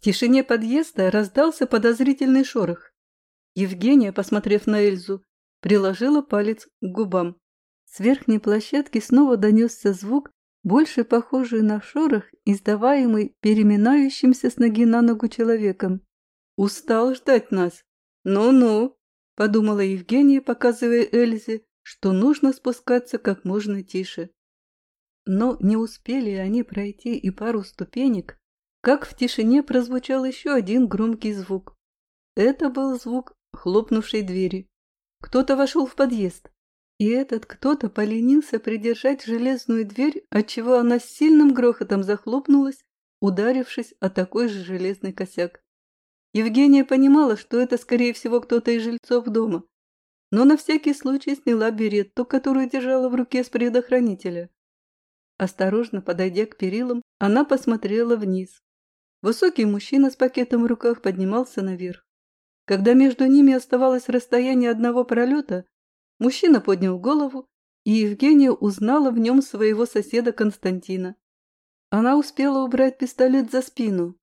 тишине подъезда раздался подозрительный шорох. Евгения, посмотрев на Эльзу, приложила палец к губам. С верхней площадки снова донесся звук, больше похожий на шорох, издаваемый переминающимся с ноги на ногу человеком. «Устал ждать нас? Ну-ну!» – подумала Евгения, показывая Эльзе, что нужно спускаться как можно тише. Но не успели они пройти и пару ступенек, как в тишине прозвучал еще один громкий звук. Это был звук хлопнувшей двери. Кто-то вошел в подъезд, и этот кто-то поленился придержать железную дверь, отчего она с сильным грохотом захлопнулась, ударившись о такой же железный косяк. Евгения понимала, что это, скорее всего, кто-то из жильцов дома, но на всякий случай сняла беретту, которую держала в руке с предохранителя. Осторожно подойдя к перилам, она посмотрела вниз. Высокий мужчина с пакетом в руках поднимался наверх. Когда между ними оставалось расстояние одного пролета, мужчина поднял голову, и Евгения узнала в нем своего соседа Константина. Она успела убрать пистолет за спину.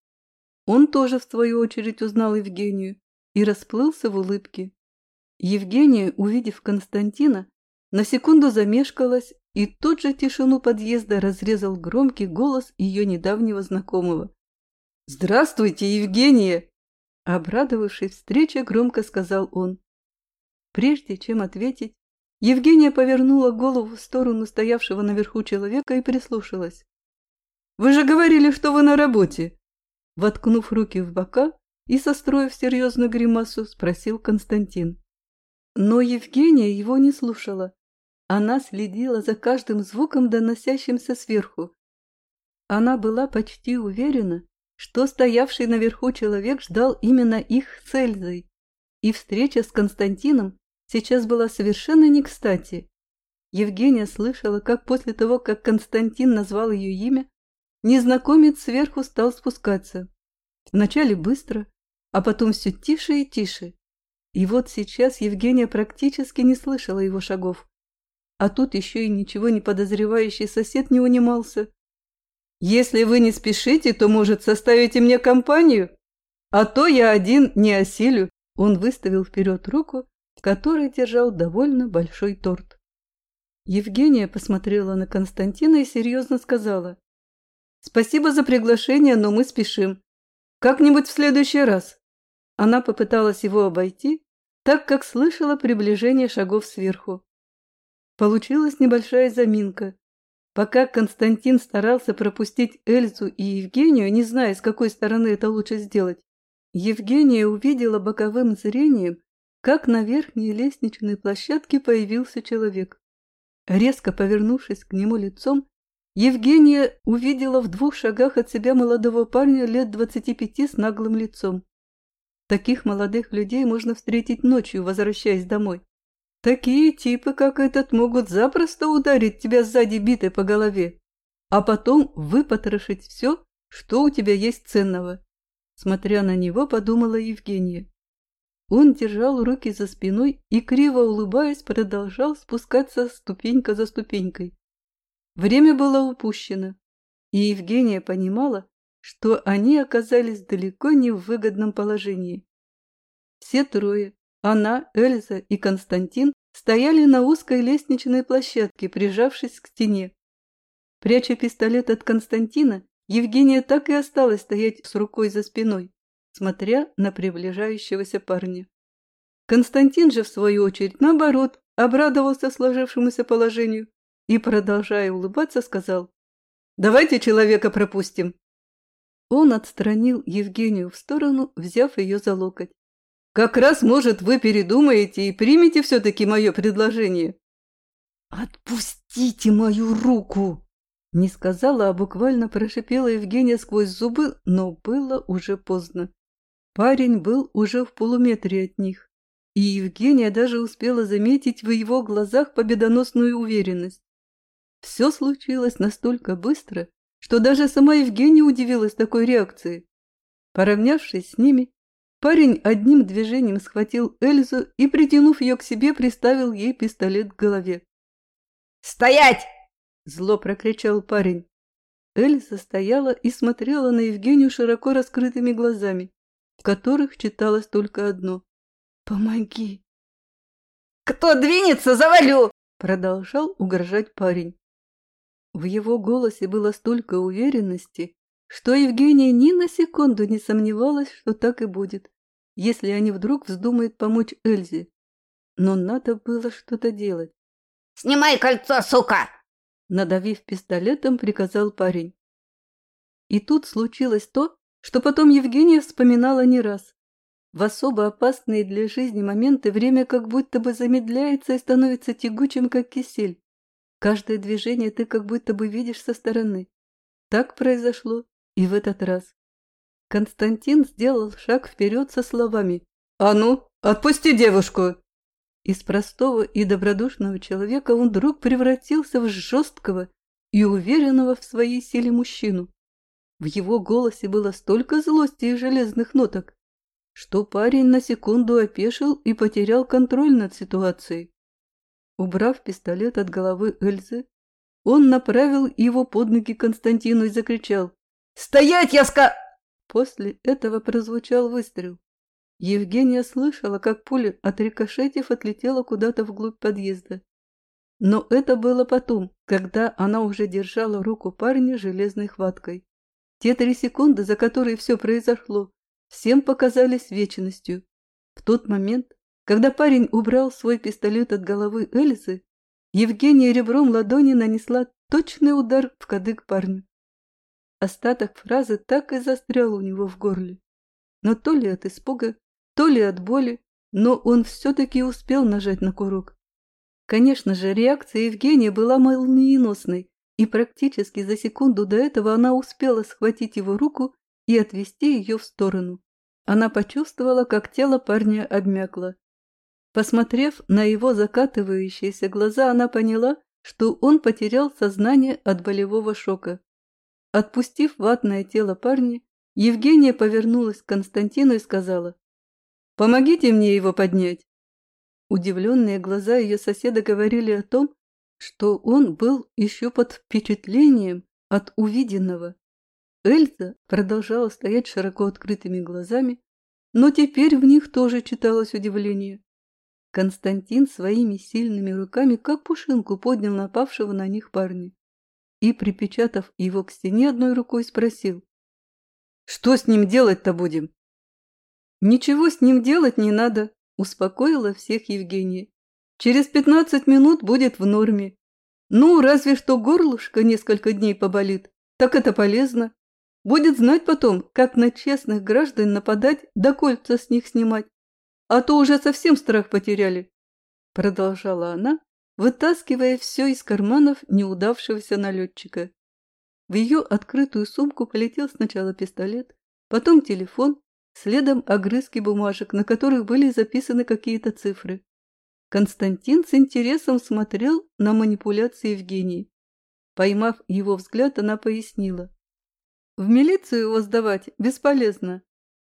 Он тоже, в свою очередь, узнал Евгению и расплылся в улыбке. Евгения, увидев Константина, на секунду замешкалась, и тут же тишину подъезда разрезал громкий голос ее недавнего знакомого. «Здравствуйте, Евгения!» Обрадовавшись встрече, громко сказал он. Прежде чем ответить, Евгения повернула голову в сторону стоявшего наверху человека и прислушалась. «Вы же говорили, что вы на работе!» Воткнув руки в бока и состроив серьезную гримасу, спросил Константин. Но Евгения его не слушала. Она следила за каждым звуком, доносящимся сверху. Она была почти уверена, что стоявший наверху человек ждал именно их с Эльзой, и встреча с Константином сейчас была совершенно не кстати. Евгения слышала, как после того, как Константин назвал ее имя, незнакомец сверху стал спускаться. Вначале быстро, а потом все тише и тише. И вот сейчас Евгения практически не слышала его шагов. А тут еще и ничего не подозревающий сосед не унимался. Если вы не спешите, то, может, составите мне компанию? А то я один не осилю. Он выставил вперед руку, в которой держал довольно большой торт. Евгения посмотрела на Константина и серьезно сказала. «Спасибо за приглашение, но мы спешим. Как-нибудь в следующий раз». Она попыталась его обойти, так как слышала приближение шагов сверху. Получилась небольшая заминка, Пока Константин старался пропустить Эльзу и Евгению, не зная, с какой стороны это лучше сделать, Евгения увидела боковым зрением, как на верхней лестничной площадке появился человек. Резко повернувшись к нему лицом, Евгения увидела в двух шагах от себя молодого парня лет двадцати пяти с наглым лицом. Таких молодых людей можно встретить ночью, возвращаясь домой. Такие типы, как этот, могут запросто ударить тебя сзади битой по голове, а потом выпотрошить все, что у тебя есть ценного. Смотря на него, подумала Евгения. Он держал руки за спиной и, криво улыбаясь, продолжал спускаться ступенька за ступенькой. Время было упущено, и Евгения понимала, что они оказались далеко не в выгодном положении. Все трое она, Эльза и Константин стояли на узкой лестничной площадке, прижавшись к стене. Пряча пистолет от Константина, Евгения так и осталась стоять с рукой за спиной, смотря на приближающегося парня. Константин же, в свою очередь, наоборот, обрадовался сложившемуся положению и, продолжая улыбаться, сказал «Давайте человека пропустим». Он отстранил Евгению в сторону, взяв ее за локоть. Как раз, может, вы передумаете и примете все-таки мое предложение. «Отпустите мою руку!» Не сказала, а буквально прошипела Евгения сквозь зубы, но было уже поздно. Парень был уже в полуметре от них, и Евгения даже успела заметить в его глазах победоносную уверенность. Все случилось настолько быстро, что даже сама Евгения удивилась такой реакции. Поравнявшись с ними, Парень одним движением схватил Эльзу и, притянув ее к себе, приставил ей пистолет к голове. «Стоять!» – зло прокричал парень. Эльза стояла и смотрела на Евгению широко раскрытыми глазами, в которых читалось только одно «Помоги!». «Кто двинется, завалю!» – продолжал угрожать парень. В его голосе было столько уверенности, что Евгения ни на секунду не сомневалась, что так и будет, если они вдруг вздумают помочь Эльзе. Но надо было что-то делать. «Снимай кольцо, сука!» Надавив пистолетом, приказал парень. И тут случилось то, что потом Евгения вспоминала не раз. В особо опасные для жизни моменты время как будто бы замедляется и становится тягучим, как кисель. Каждое движение ты как будто бы видишь со стороны. Так произошло и в этот раз. Константин сделал шаг вперед со словами «А ну, отпусти девушку!» Из простого и добродушного человека он вдруг превратился в жесткого и уверенного в своей силе мужчину. В его голосе было столько злости и железных ноток, что парень на секунду опешил и потерял контроль над ситуацией. Убрав пистолет от головы Эльзы, он направил его под ноги Константину и закричал «Стоять, я ска...» После этого прозвучал выстрел. Евгения слышала, как пуля от рикошетив отлетела куда-то вглубь подъезда. Но это было потом, когда она уже держала руку парня железной хваткой. Те три секунды, за которые все произошло, всем показались вечностью. В тот момент, когда парень убрал свой пистолет от головы Эльзы, Евгения ребром ладони нанесла точный удар в кадык парню. Остаток фразы так и застрял у него в горле. Но то ли от испуга, то ли от боли, но он все-таки успел нажать на курок. Конечно же, реакция Евгения была молниеносной, и практически за секунду до этого она успела схватить его руку и отвести ее в сторону. Она почувствовала, как тело парня обмякло. Посмотрев на его закатывающиеся глаза, она поняла, что он потерял сознание от болевого шока. Отпустив ватное тело парня, Евгения повернулась к Константину и сказала Помогите мне его поднять!» Удивленные глаза ее соседа говорили о том, что он был еще под впечатлением от увиденного. Эльза продолжала стоять широко открытыми глазами, но теперь в них тоже читалось удивление. Константин своими сильными руками, как пушинку, поднял напавшего на них парня и, припечатав его к стене одной рукой, спросил. «Что с ним делать-то будем?» «Ничего с ним делать не надо», – успокоила всех Евгения. «Через пятнадцать минут будет в норме. Ну, разве что горлышко несколько дней поболит, так это полезно. Будет знать потом, как на честных граждан нападать, да кольца с них снимать. А то уже совсем страх потеряли», – продолжала она, вытаскивая все из карманов неудавшегося налетчика. В ее открытую сумку полетел сначала пистолет, потом телефон, Следом огрызки бумажек, на которых были записаны какие-то цифры. Константин с интересом смотрел на манипуляции Евгении. Поймав его взгляд, она пояснила. «В милицию его сдавать бесполезно.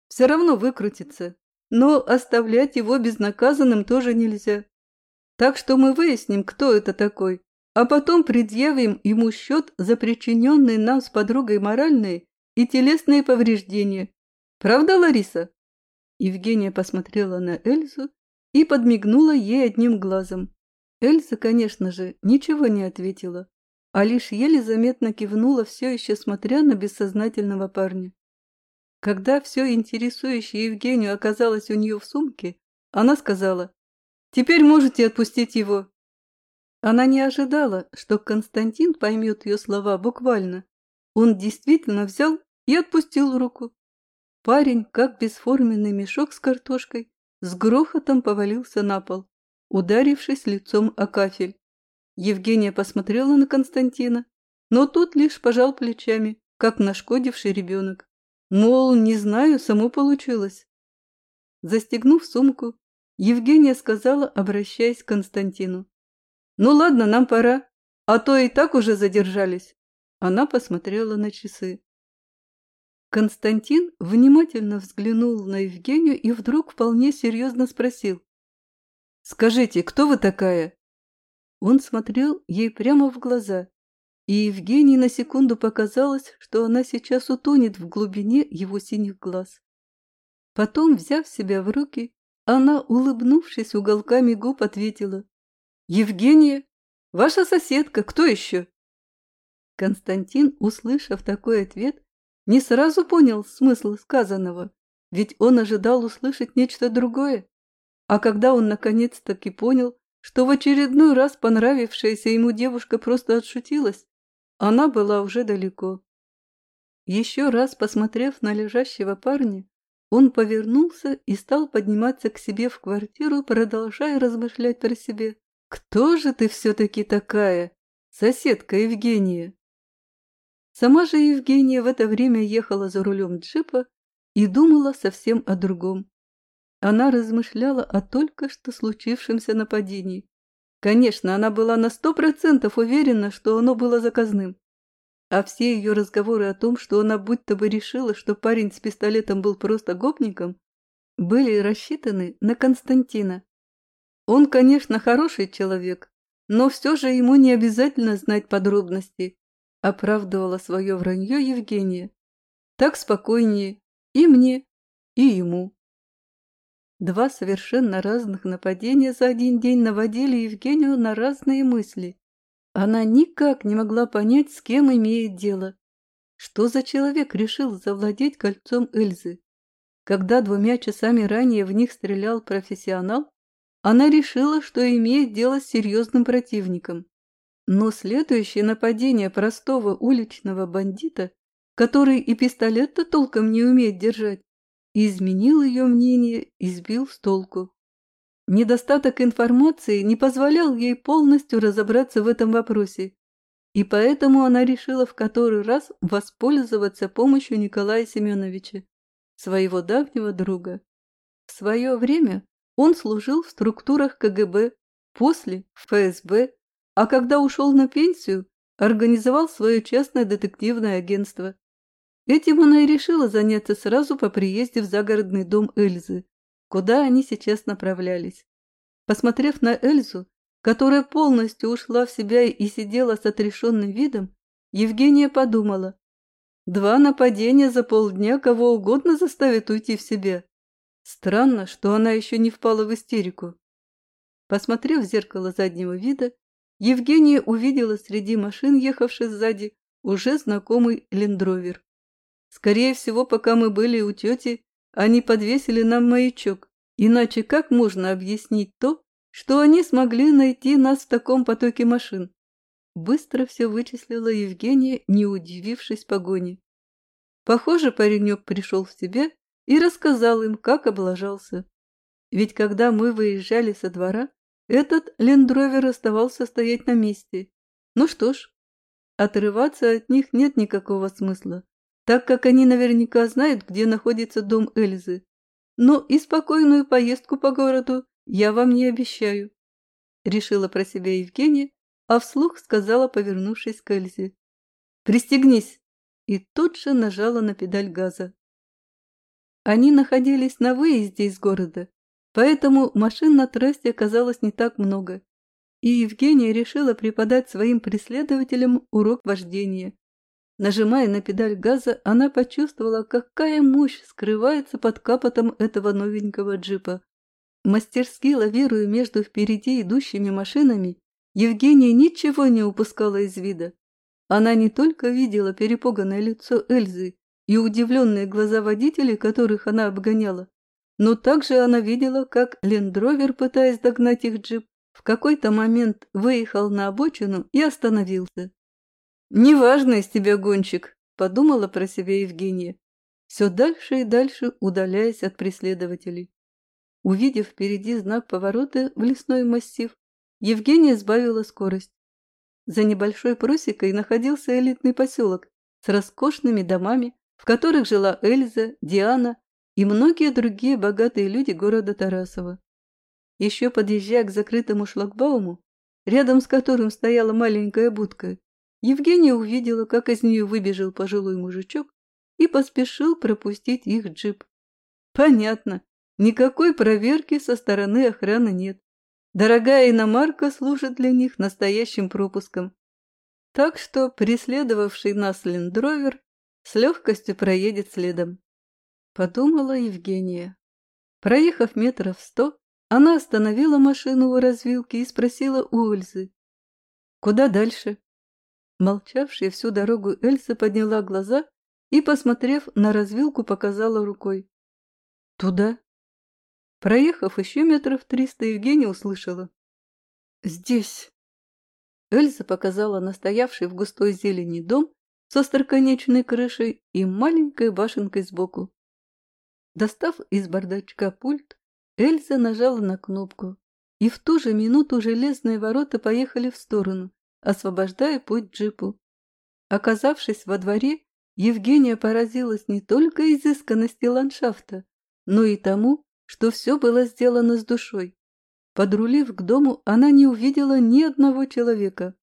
Все равно выкрутится. Но оставлять его безнаказанным тоже нельзя. Так что мы выясним, кто это такой, а потом предъявим ему счет за причиненные нам с подругой моральные и телесные повреждения, Правда, Лариса?» Евгения посмотрела на Эльзу и подмигнула ей одним глазом. Эльза, конечно же, ничего не ответила, а лишь еле заметно кивнула, все еще смотря на бессознательного парня. Когда все интересующее Евгению оказалось у нее в сумке, она сказала, «Теперь можете отпустить его». Она не ожидала, что Константин поймет ее слова буквально. Он действительно взял и отпустил руку. Парень, как бесформенный мешок с картошкой, с грохотом повалился на пол, ударившись лицом о кафель. Евгения посмотрела на Константина, но тот лишь пожал плечами, как нашкодивший ребенок. Мол, не знаю, само получилось. Застегнув сумку, Евгения сказала, обращаясь к Константину. «Ну ладно, нам пора, а то и так уже задержались». Она посмотрела на часы. Константин внимательно взглянул на Евгению и вдруг вполне серьезно спросил. «Скажите, кто вы такая?» Он смотрел ей прямо в глаза, и Евгении на секунду показалось, что она сейчас утонет в глубине его синих глаз. Потом, взяв себя в руки, она, улыбнувшись уголками губ, ответила. «Евгения, ваша соседка, кто еще?» Константин, услышав такой ответ, не сразу понял смысл сказанного, ведь он ожидал услышать нечто другое. А когда он наконец-таки понял, что в очередной раз понравившаяся ему девушка просто отшутилась, она была уже далеко. Еще раз посмотрев на лежащего парня, он повернулся и стал подниматься к себе в квартиру, продолжая размышлять про себя. «Кто же ты все-таки такая, соседка Евгения?» Сама же Евгения в это время ехала за рулем джипа и думала совсем о другом. Она размышляла о только что случившемся нападении. Конечно, она была на сто процентов уверена, что оно было заказным а все ее разговоры о том, что она будто бы решила, что парень с пистолетом был просто гопником, были рассчитаны на Константина. Он, конечно, хороший человек, но все же ему не обязательно знать подробности, оправдывала свое вранье Евгения. Так спокойнее и мне, и ему. Два совершенно разных нападения за один день наводили Евгению на разные мысли. Она никак не могла понять, с кем имеет дело. Что за человек решил завладеть кольцом Эльзы? Когда двумя часами ранее в них стрелял профессионал, она решила, что имеет дело с серьезным противником. Но следующее нападение простого уличного бандита, который и пистолет-то толком не умеет держать, изменил ее мнение и сбил с толку. Недостаток информации не позволял ей полностью разобраться в этом вопросе, и поэтому она решила в который раз воспользоваться помощью Николая Семеновича, своего давнего друга. В свое время он служил в структурах КГБ, после – в ФСБ, а когда ушел на пенсию, организовал свое частное детективное агентство. Этим она и решила заняться сразу по приезде в загородный дом Эльзы куда они сейчас направлялись. Посмотрев на Эльзу, которая полностью ушла в себя и сидела с отрешенным видом, Евгения подумала. Два нападения за полдня кого угодно заставит уйти в себя. Странно, что она еще не впала в истерику. Посмотрев в зеркало заднего вида, Евгения увидела среди машин, ехавших сзади, уже знакомый лендровер. Скорее всего, пока мы были у тети, они подвесили нам маячок. Иначе как можно объяснить то, что они смогли найти нас в таком потоке машин? Быстро все вычислила Евгения, не удивившись погоне. Похоже, паренек пришел в себя и рассказал им, как облажался. Ведь когда мы выезжали со двора, этот лендровер оставался стоять на месте. Ну что ж, отрываться от них нет никакого смысла так как они наверняка знают, где находится дом Эльзы. Но и спокойную поездку по городу я вам не обещаю. Решила про себя Евгения, а вслух сказала, повернувшись к Эльзе. «Пристегнись!» и тут же нажала на педаль газа. Они находились на выезде из города, поэтому машин на трассе оказалось не так много, и Евгения решила преподать своим преследователям урок вождения. Нажимая на педаль газа, она почувствовала, какая мощь скрывается под капотом этого новенького джипа. Мастерски лавируя между впереди идущими машинами, Евгения ничего не упускала из вида. Она не только видела перепуганное лицо Эльзы и удивленные глаза водителей, которых она обгоняла, но также она видела, как лендровер, пытаясь догнать их джип, в какой-то момент выехал на обочину и остановился. «Неважно из тебя гонщик», – подумала про себя Евгения, все дальше и дальше удаляясь от преследователей. Увидев впереди знак поворота в лесной массив, Евгения сбавила скорость. За небольшой просекой находился элитный поселок с роскошными домами, в которых жила Эльза, Диана и многие другие богатые люди города Тарасова. Еще подъезжая к закрытому шлагбауму, рядом с которым стояла маленькая будка, Евгения увидела, как из нее выбежал пожилой мужичок и поспешил пропустить их джип. Понятно, никакой проверки со стороны охраны нет. Дорогая иномарка служит для них настоящим пропуском. Так что преследовавший нас лендровер с легкостью проедет следом. Подумала Евгения. Проехав метров сто, она остановила машину у развилки и спросила у Эльзы. «Куда дальше?» Молчавшая всю дорогу Эльза подняла глаза и, посмотрев на развилку, показала рукой. «Туда?» Проехав еще метров триста, Евгения услышала. «Здесь!» Эльза показала настоявший в густой зелени дом с остроконечной крышей и маленькой башенкой сбоку. Достав из бардачка пульт, Эльза нажала на кнопку, и в ту же минуту железные ворота поехали в сторону, освобождая путь джипу. Оказавшись во дворе, Евгения поразилась не только изысканности ландшафта, но и тому, что все было сделано с душой. Подрулив к дому, она не увидела ни одного человека.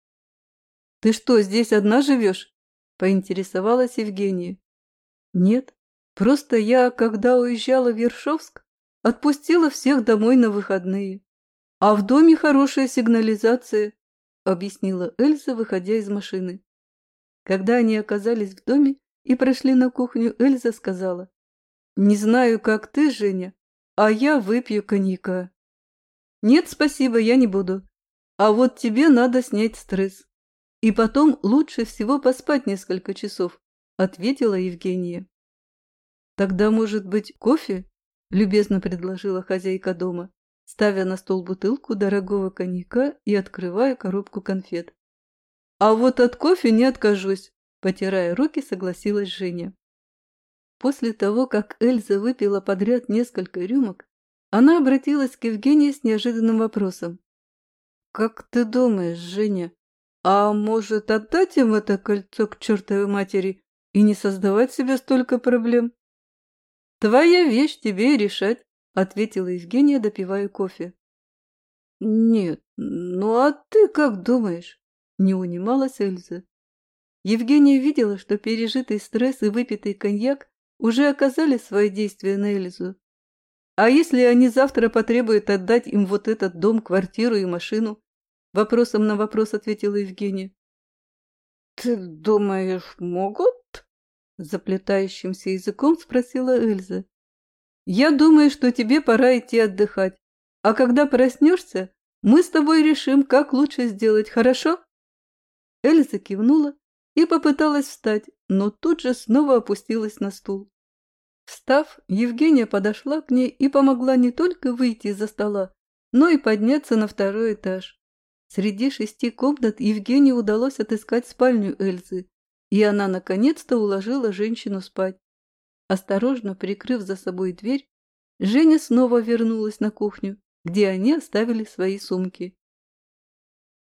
«Ты что, здесь одна живешь?» – поинтересовалась Евгения. «Нет, просто я, когда уезжала в Ершовск, отпустила всех домой на выходные. А в доме хорошая сигнализация», – объяснила Эльза, выходя из машины. Когда они оказались в доме и прошли на кухню, Эльза сказала, «Не знаю, как ты, Женя, а я выпью коньяка». «Нет, спасибо, я не буду. А вот тебе надо снять стресс. И потом лучше всего поспать несколько часов», — ответила Евгения. «Тогда, может быть, кофе?» — любезно предложила хозяйка дома, ставя на стол бутылку дорогого коньяка и открывая коробку конфет. «А вот от кофе не откажусь», — потирая руки, согласилась Женя. После того, как Эльза выпила подряд несколько рюмок, она обратилась к Евгении с неожиданным вопросом. «Как ты думаешь, Женя, а может отдать им это кольцо к чертовой матери и не создавать себе столько проблем?» «Твоя вещь, тебе и решать», — ответила Евгения, допивая кофе. «Нет, ну а ты как думаешь?» — не унималась Эльза. Евгения видела, что пережитый стресс и выпитый коньяк уже оказали свои действия на Эльзу. А если они завтра потребуют отдать им вот этот дом, квартиру и машину? Вопросом на вопрос ответила Евгения. Ты думаешь, могут? Заплетающимся языком спросила Эльза. Я думаю, что тебе пора идти отдыхать. А когда проснешься, мы с тобой решим, как лучше сделать, хорошо? Эльза кивнула и попыталась встать, но тут же снова опустилась на стул. Встав, Евгения подошла к ней и помогла не только выйти из-за стола, но и подняться на второй этаж. Среди шести комнат Евгении удалось отыскать спальню Эльзы, и она наконец-то уложила женщину спать. Осторожно прикрыв за собой дверь, Женя снова вернулась на кухню, где они оставили свои сумки.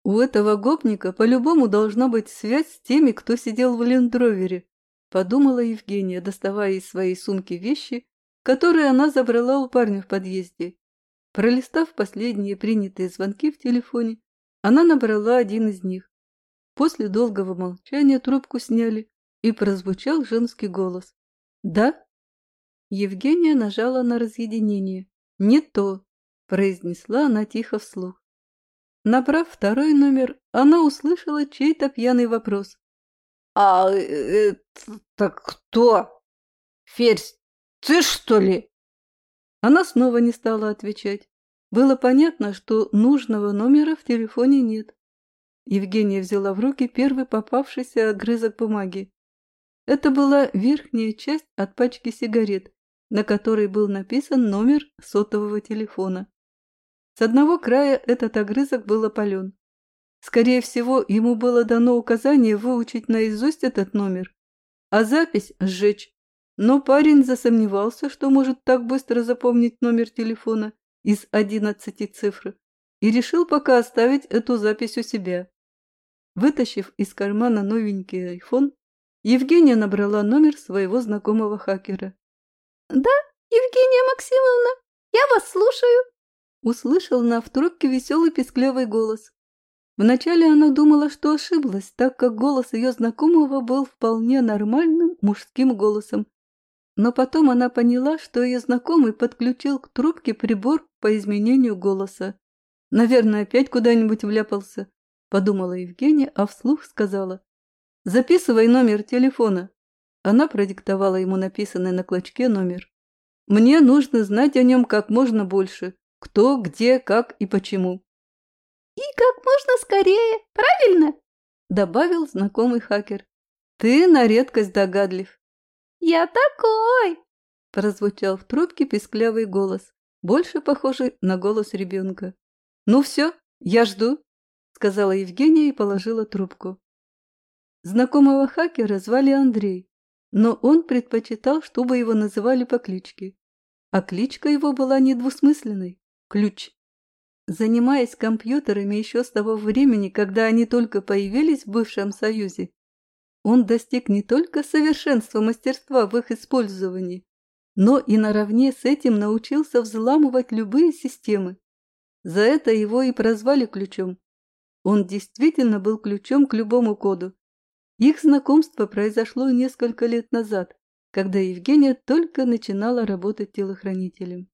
У этого гопника по-любому должна быть связь с теми, кто сидел в лендровере, Подумала Евгения, доставая из своей сумки вещи, которые она забрала у парня в подъезде. Пролистав последние принятые звонки в телефоне, она набрала один из них. После долгого молчания трубку сняли, и прозвучал женский голос. «Да?» Евгения нажала на разъединение. «Не то», – произнесла она тихо вслух. Набрав второй номер, она услышала чей-то пьяный вопрос. «А это кто? Ферзь, ты что ли?» Она снова не стала отвечать. Было понятно, что нужного номера в телефоне нет. Евгения взяла в руки первый попавшийся огрызок бумаги. Это была верхняя часть от пачки сигарет, на которой был написан номер сотового телефона. С одного края этот огрызок был опален. Скорее всего, ему было дано указание выучить наизусть этот номер, а запись сжечь. Но парень засомневался, что может так быстро запомнить номер телефона из одиннадцати цифр, и решил пока оставить эту запись у себя. Вытащив из кармана новенький айфон, Евгения набрала номер своего знакомого хакера. «Да, Евгения Максимовна, я вас слушаю!» Услышал на трубке веселый песклявый голос. Вначале она думала, что ошиблась, так как голос ее знакомого был вполне нормальным мужским голосом. Но потом она поняла, что ее знакомый подключил к трубке прибор по изменению голоса. Наверное, опять куда-нибудь вляпался. подумала Евгения, а вслух сказала. Записывай номер телефона. Она продиктовала ему написанный на клочке номер. Мне нужно знать о нем как можно больше. Кто, где, как и почему. И как можно скорее, правильно? Добавил знакомый хакер. Ты на редкость догадлив. Я такой! Прозвучал в трубке песклявый голос, больше похожий на голос ребенка. Ну все, я жду, сказала Евгения и положила трубку. Знакомого хакера звали Андрей, но он предпочитал, чтобы его называли по кличке. А кличка его была недвусмысленной – Ключ. Занимаясь компьютерами еще с того времени, когда они только появились в бывшем Союзе, он достиг не только совершенства мастерства в их использовании, но и наравне с этим научился взламывать любые системы. За это его и прозвали ключом. Он действительно был ключом к любому коду. Их знакомство произошло несколько лет назад, когда Евгения только начинала работать телохранителем.